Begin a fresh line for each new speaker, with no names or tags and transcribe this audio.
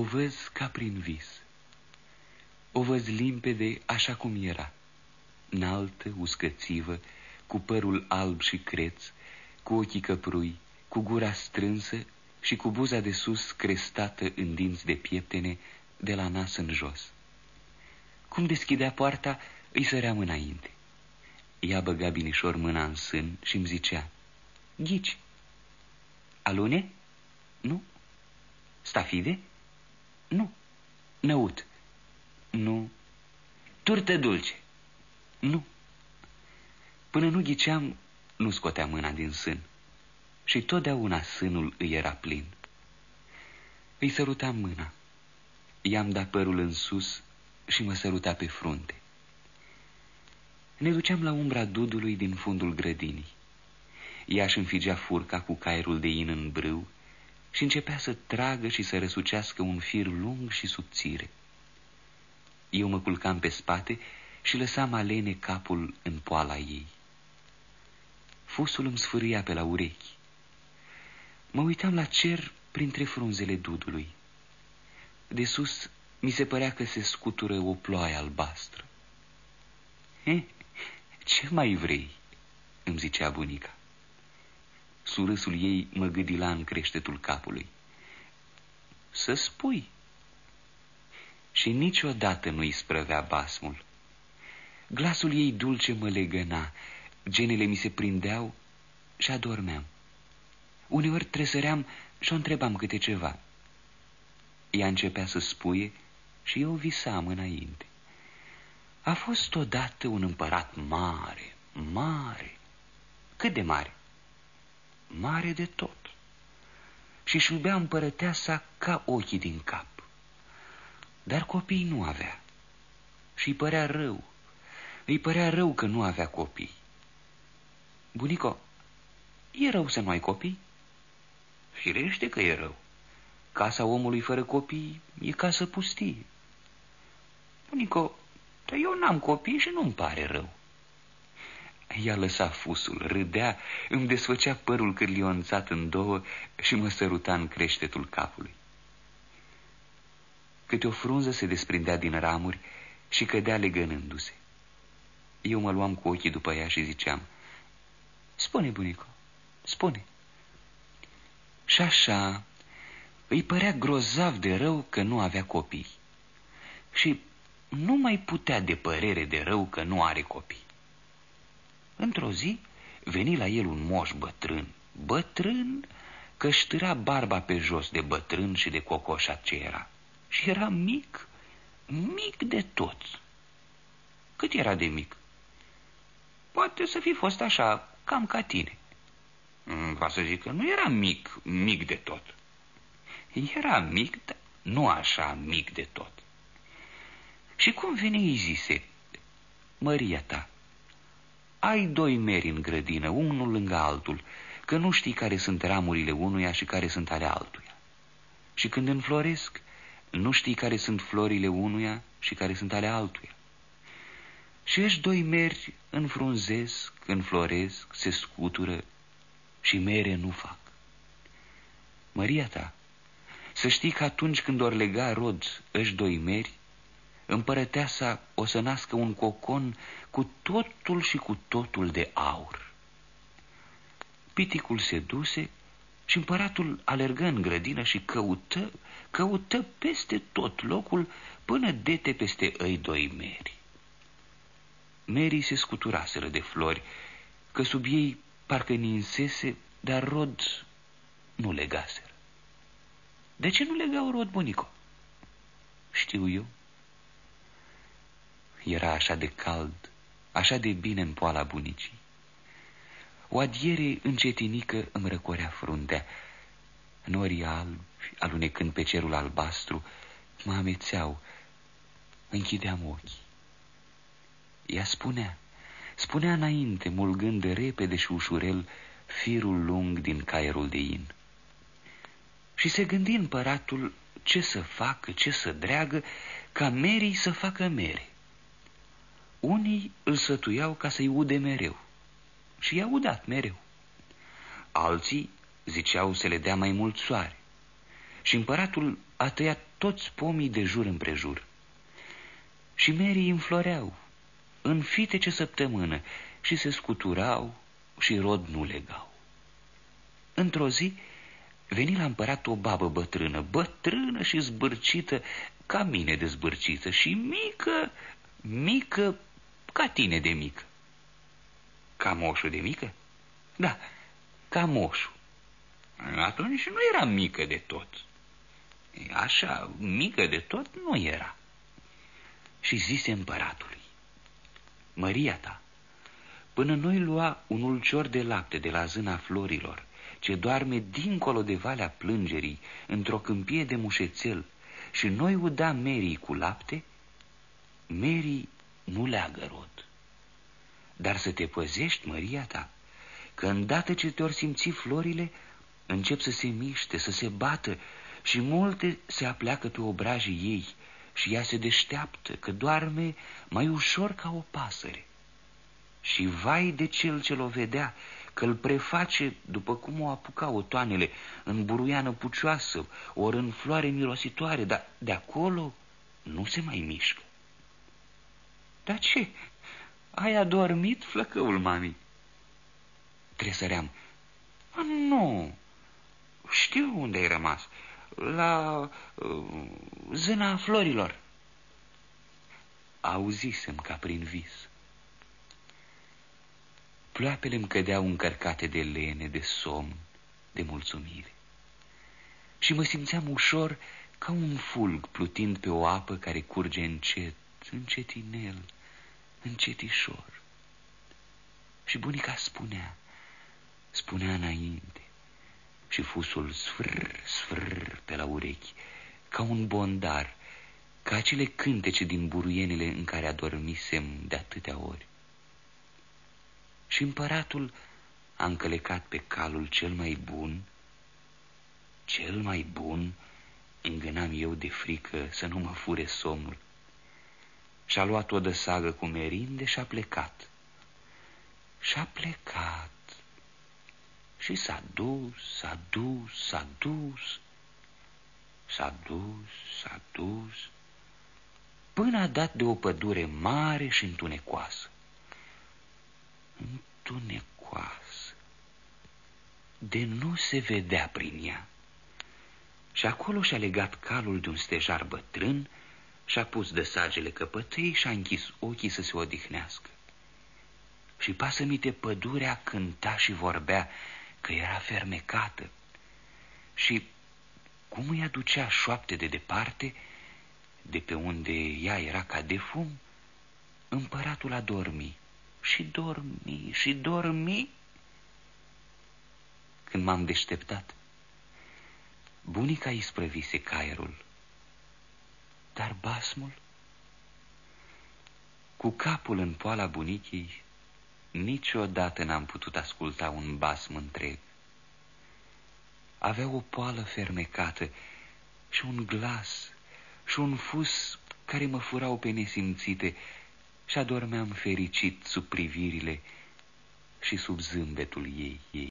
O văz ca prin vis. O văz limpede așa cum era, înaltă, uscățivă, cu părul alb și creț, cu ochii căprui, cu gura strânsă și cu buza de sus crestată în dinți de pieptene de la nas în jos. Cum deschidea poarta, îi săream înainte. Ea băga binișor mâna în sân și îmi zicea, Ghici. Alune? Nu. Stafide? Nu. Năut? Nu. Turtă dulce? Nu. Până nu ghiceam, nu scotea mâna din sân. Și totdeauna sânul îi era plin. Îi sărutam mâna. I-am dat părul în sus și mă săruta pe frunte. Ne duceam la umbra dudului din fundul grădinii. Ea își înfigea furca cu caierul de in în brâu și începea să tragă și să răsucească un fir lung și subțire. Eu mă culcam pe spate și lăsam alene capul în poala ei. Fusul îmi sfârâia pe la urechi. Mă uitam la cer printre frunzele dudului. De sus mi se părea că se scutură o ploaie albastră. He, ce mai vrei?" îmi zicea bunica. Surâsul ei mă gâdila în creștetul capului. Să spui. Și niciodată nu-i sprăvea basmul. Glasul ei dulce mă legăna, genele mi se prindeau și adormeam. Uneori tresăream și o întrebam câte ceva. Ea începea să spuie și eu visam înainte. A fost odată un împărat mare, mare. Cât de mare? Mare de tot. Și își iubea împărăteasa ca ochii din cap. Dar copii nu avea. Și îi părea rău. Îi părea rău că nu avea copii. Bunico, e rău să nu ai copii? Firește că e rău. Casa omului fără copii e casă pustie. Bunico, dar eu n-am copii și nu-mi pare rău. Ea lăsa fusul, râdea, îmi desfăcea părul cârlionțat în două și mă săruta în creștetul capului. Câte o frunză se desprindea din ramuri și cădea legănându-se. Eu mă luam cu ochii după ea și ziceam, Spune, bunico, spune. Și așa, îi părea grozav de rău că nu avea copii. Și nu mai putea de părere de rău că nu are copii. Într-o zi veni la el un moș bătrân, bătrân că ștâra barba pe jos de bătrân și de cocoșat ce era. Și era mic, mic de tot. Cât era de mic? Poate să fi fost așa, cam ca tine. Mm, va să zic că nu era mic, mic de tot. Era mic, dar nu așa mic de tot. Și cum vine îi zise, Măria ta, ai doi meri în grădină, unul lângă altul, că nu știi care sunt ramurile unuia și care sunt ale altuia. Și când înfloresc, nu știi care sunt florile unuia și care sunt ale altuia. Și ești doi meri înfrunzesc, înfloresc, se scutură și mere nu fac. Măria ta, să știi că atunci când or lega rod ăși doi meri, împărăteasa o să nască un cocon cu totul și cu totul de aur. Piticul se duse și împăratul alergă în grădină și căută, căută peste tot locul până dete peste ei doi meri. Merii se scuturaseră de flori, că sub ei parcă ninsese, dar rod nu legaseră. De ce nu legau rod, bunico? Știu eu. Era așa de cald, așa de bine în poala bunicii. O adiere încetinică îmi răcorea fruntea. Norii albi, alunecând pe cerul albastru, mă amețeau. Închideam ochii. Ea spunea, spunea înainte, mulgând de repede și ușurel firul lung din caierul de in. Și se gândi împăratul ce să facă, ce să dreagă, ca merii să facă mere. Unii îl sătuiau ca să-i ude mereu și i-a udat mereu. Alții ziceau să le dea mai mult soare și împăratul a tăiat toți pomii de jur împrejur. Și merii înfloreau în fitece săptămână și se scuturau și rod nu legau. Într-o zi veni la împărat o babă bătrână, bătrână și zbârcită, ca mine de zbârcită, și mică, mică, ca tine de mică. Ca moșul de mică? Da, ca moșul. Atunci nu era mică de tot. Așa, mică de tot nu era. Și zise împăratului, Măria ta, până noi lua un ulcior de lapte de la zâna florilor, ce doarme dincolo de valea plângerii, într-o câmpie de mușețel, și noi uda merii cu lapte, merii nu leagă rod. Dar să te păzești, Măria ta, că îndată ce te-or simți florile, încep să se miște, să se bată și multe se apleacă pe obrajii ei și ea se deșteaptă că doarme mai ușor ca o pasăre. Și vai de cel ce-l o vedea, că îl preface după cum o apuca otoanele în buruiană pucioasă, ori în floare mirositoare, dar de acolo nu se mai mișcă. Dar ce? Ai adormit, flăcăul mami? Tresăream. Nu, știu unde ai rămas. La uh, zâna florilor. Auzisem ca prin vis. Ploapele îmi cădeau încărcate de lene, de somn, de mulțumire. Și mă simțeam ușor ca un fulg plutind pe o apă care curge încet, încetinel, încetișor. Și bunica spunea, spunea înainte, și fusul sfâr, sfâr pe la urechi, ca un bondar, ca acele cântece din buruienile în care adormisem de atâtea ori. Și împăratul a încălecat pe calul cel mai bun, cel mai bun, îngânam eu de frică să nu mă fure somnul. Și-a luat o dăsagă cu merinde și-a plecat. Și-a plecat. Și s-a dus, s-a dus, s-a dus, s-a dus, s-a dus, până a dat de o pădure mare și întunecoasă. Întunecoasă, de nu se vedea prin ea. Și acolo și-a legat calul de un stejar bătrân și-a pus de sagele căpătâi și-a închis ochii să se odihnească. Și pasămite pădurea cânta și vorbea că era fermecată și cum îi aducea șoapte de departe, de pe unde ea era ca de fum, împăratul a dormi și dormi și dormi. Când m-am deșteptat, bunica îi sprăvise caierul, dar basmul, cu capul în poala bunicii, Niciodată n-am putut asculta un basm întreg. Avea o poală fermecată și un glas și un fus care mă furau pe nesimțite și adormeam fericit sub privirile și sub zâmbetul ei. ei.